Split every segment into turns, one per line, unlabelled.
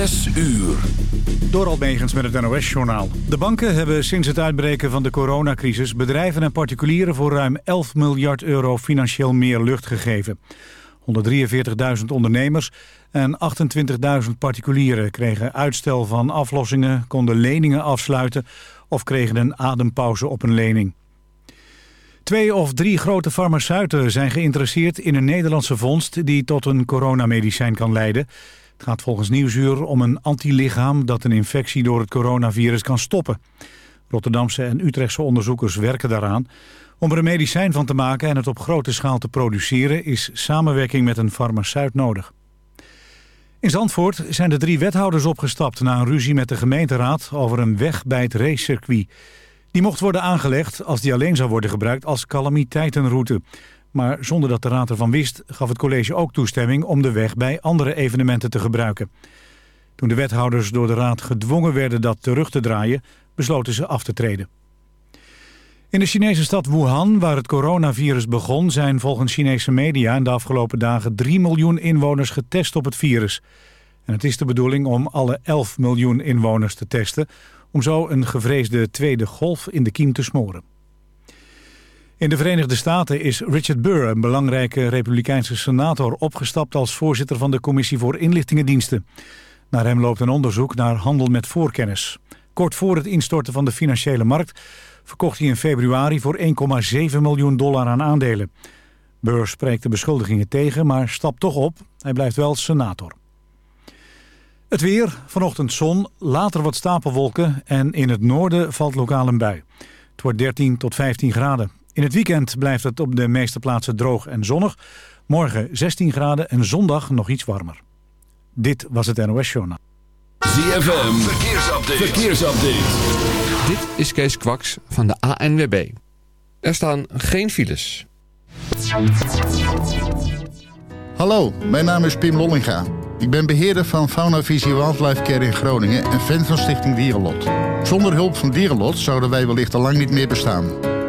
Zes uur.
Door Almegens met het NOS-journaal. De banken hebben sinds het uitbreken van de coronacrisis... bedrijven en particulieren voor ruim 11 miljard euro financieel meer lucht gegeven. 143.000 ondernemers en 28.000 particulieren kregen uitstel van aflossingen... konden leningen afsluiten of kregen een adempauze op een lening. Twee of drie grote farmaceuten zijn geïnteresseerd in een Nederlandse vondst... die tot een coronamedicijn kan leiden... Het gaat volgens Nieuwsuur om een antilichaam dat een infectie door het coronavirus kan stoppen. Rotterdamse en Utrechtse onderzoekers werken daaraan. Om er een medicijn van te maken en het op grote schaal te produceren... is samenwerking met een farmaceut nodig. In Zandvoort zijn de drie wethouders opgestapt... na een ruzie met de gemeenteraad over een weg bij het racecircuit. Die mocht worden aangelegd als die alleen zou worden gebruikt als calamiteitenroute. Maar zonder dat de raad ervan wist, gaf het college ook toestemming om de weg bij andere evenementen te gebruiken. Toen de wethouders door de raad gedwongen werden dat terug te draaien, besloten ze af te treden. In de Chinese stad Wuhan, waar het coronavirus begon, zijn volgens Chinese media in de afgelopen dagen 3 miljoen inwoners getest op het virus. En het is de bedoeling om alle 11 miljoen inwoners te testen, om zo een gevreesde tweede golf in de kiem te smoren. In de Verenigde Staten is Richard Burr, een belangrijke republikeinse senator... opgestapt als voorzitter van de Commissie voor Inlichtingendiensten. Naar hem loopt een onderzoek naar handel met voorkennis. Kort voor het instorten van de financiële markt... verkocht hij in februari voor 1,7 miljoen dollar aan aandelen. Burr spreekt de beschuldigingen tegen, maar stapt toch op. Hij blijft wel senator. Het weer, vanochtend zon, later wat stapelwolken... en in het noorden valt lokaal een bui. Het wordt 13 tot 15 graden. In het weekend blijft het op de meeste plaatsen droog en zonnig. Morgen 16 graden en zondag nog iets warmer. Dit was het NOS Journaal.
ZFM, verkeersupdate. verkeersupdate.
Dit is Kees Kwaks van de ANWB. Er staan geen files.
Hallo, mijn naam is Pim Lollinga. Ik ben beheerder van Fauna Visie Wildlife Care in Groningen en fan van Stichting Dierenlot. Zonder hulp van Dierenlot zouden wij wellicht al lang niet meer bestaan.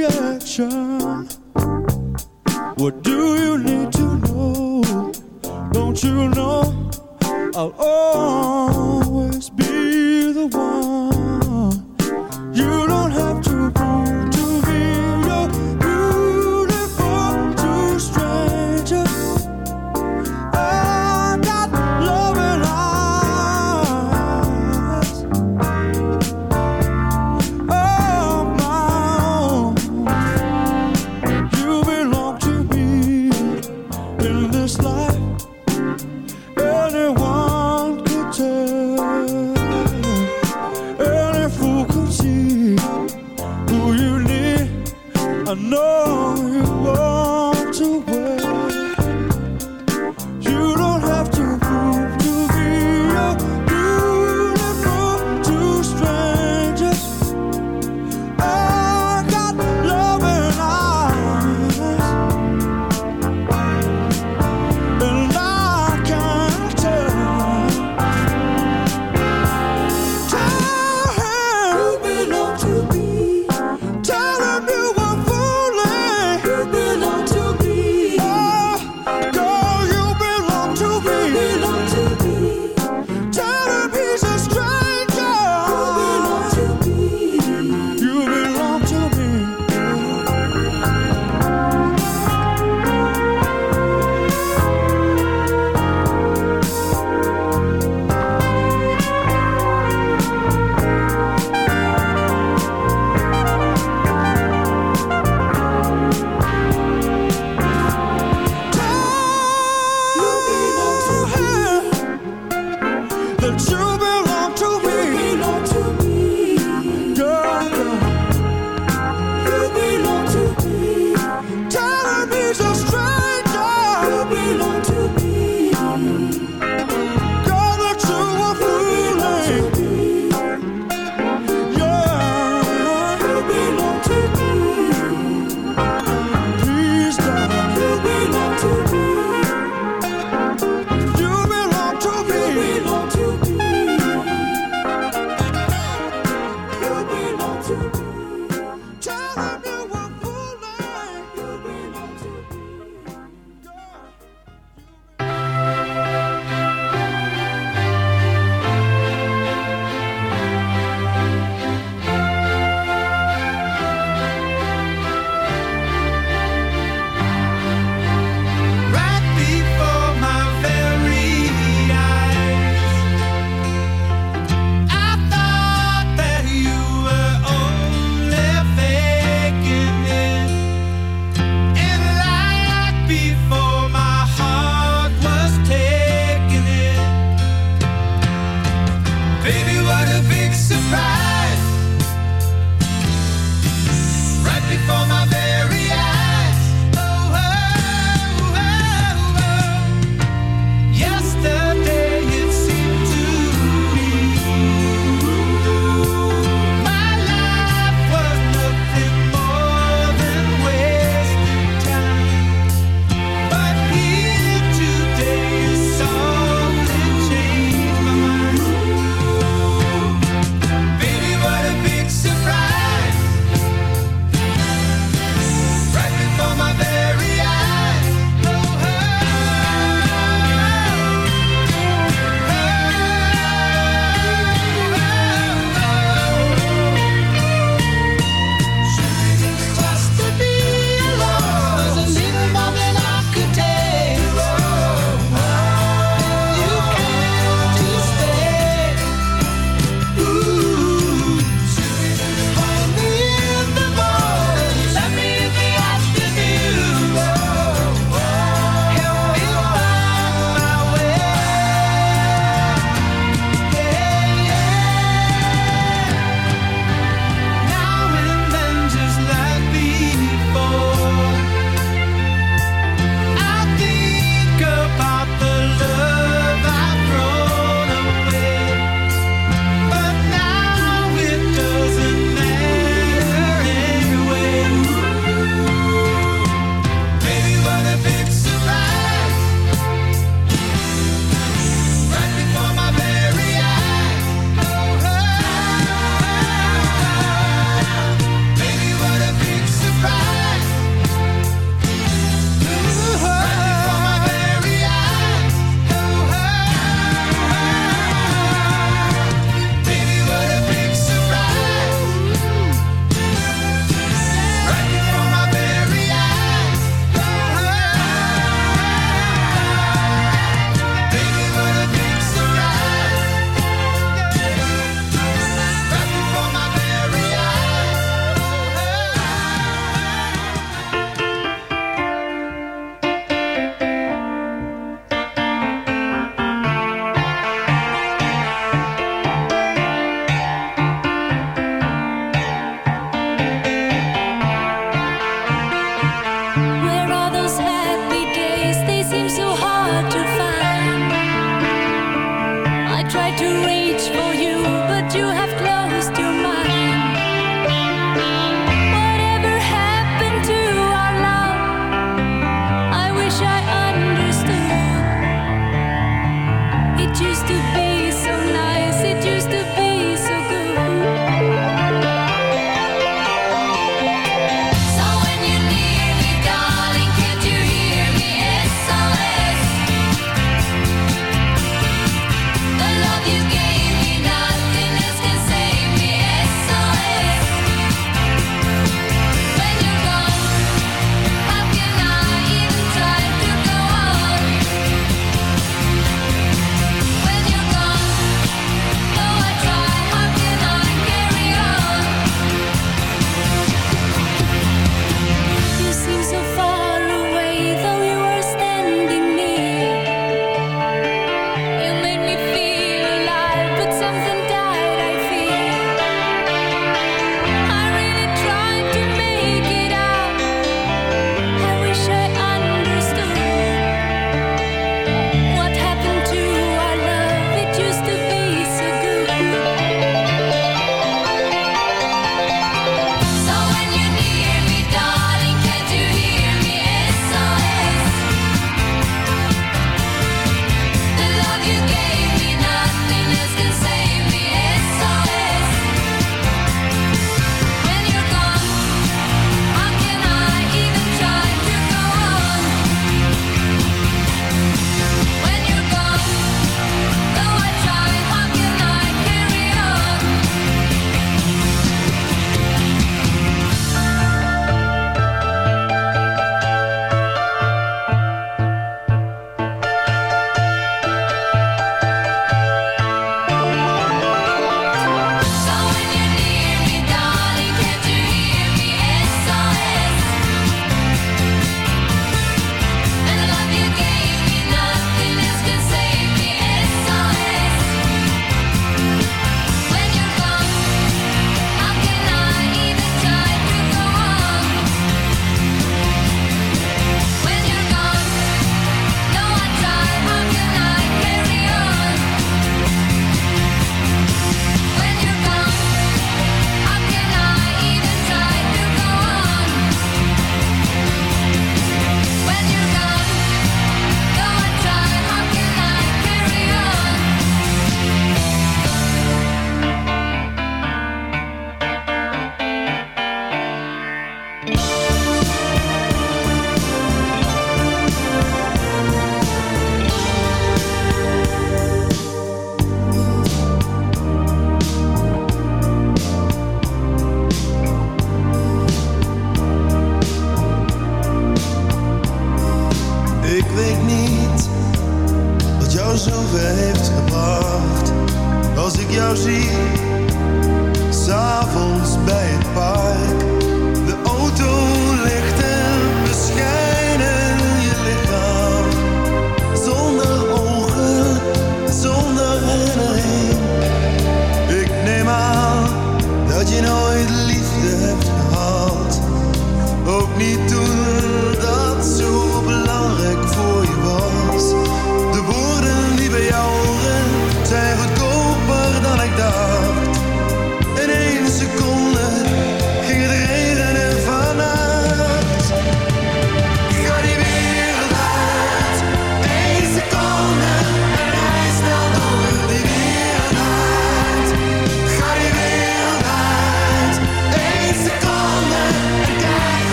reaction. What do you need to know? Don't you know I'll always be the one?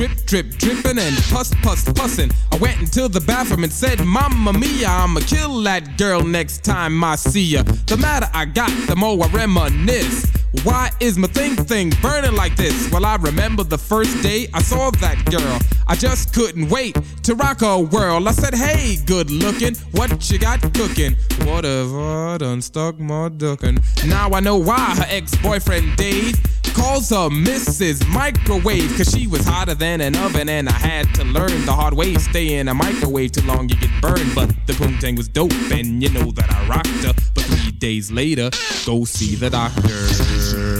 Drip, drip, dripping and puss, puss, pussin'. I went into the bathroom and said, Mamma mia, I'ma kill that girl next time I see ya. The matter I got, the more I reminisce. Why is my thing thing burning like this? Well, I remember the first day I saw that girl. I just couldn't wait to rock her world. I said, Hey, good looking, what you got cooking? Whatever, done stuck my duckin'. Now I know why her ex boyfriend Dave calls her Mrs. Microwave. Cause she was hotter than an oven, and I had to learn the hard way. Stay in a microwave too long, you get burned. But the poontang was dope, and you know that I rocked her. But three days later, go see the doctor.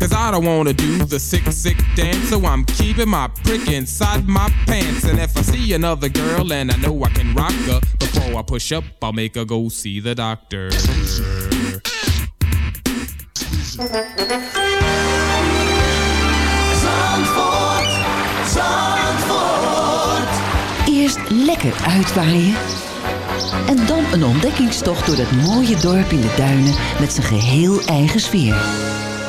Cause I don't wanna do the sick, sick dance, so I'm keeping my prick inside my pants. And if I see another girl and I know I can rock her, before I push up, I'll make her go see the doctor.
Zandvoort, Zandvoort.
Eerst lekker uitwaaien. En dan een ontdekkingstocht door dat mooie dorp in de duinen met zijn geheel eigen sfeer.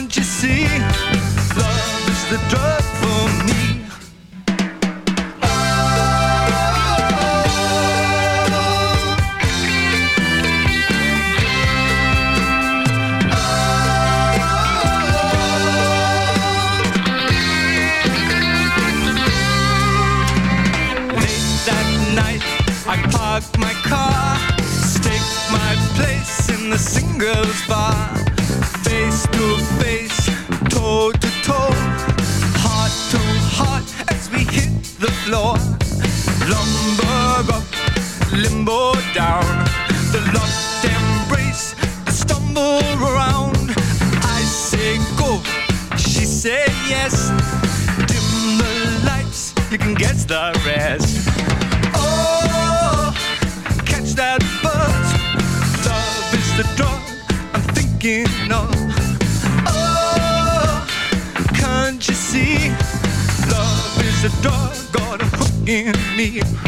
Don't you
see? Love's the drug for me. my car, stake my place in the singles bar. the rest. Oh, catch that buzz. Love is the drug I'm thinking of. Oh, can't you see? Love is the drug got a hook in me.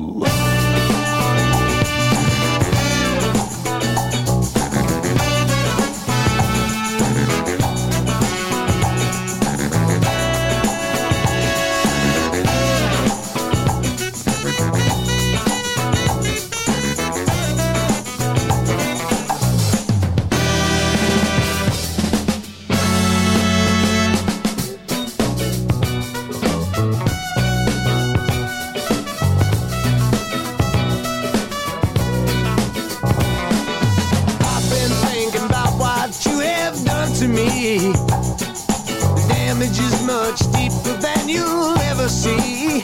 The damage is much deeper than you'll ever see.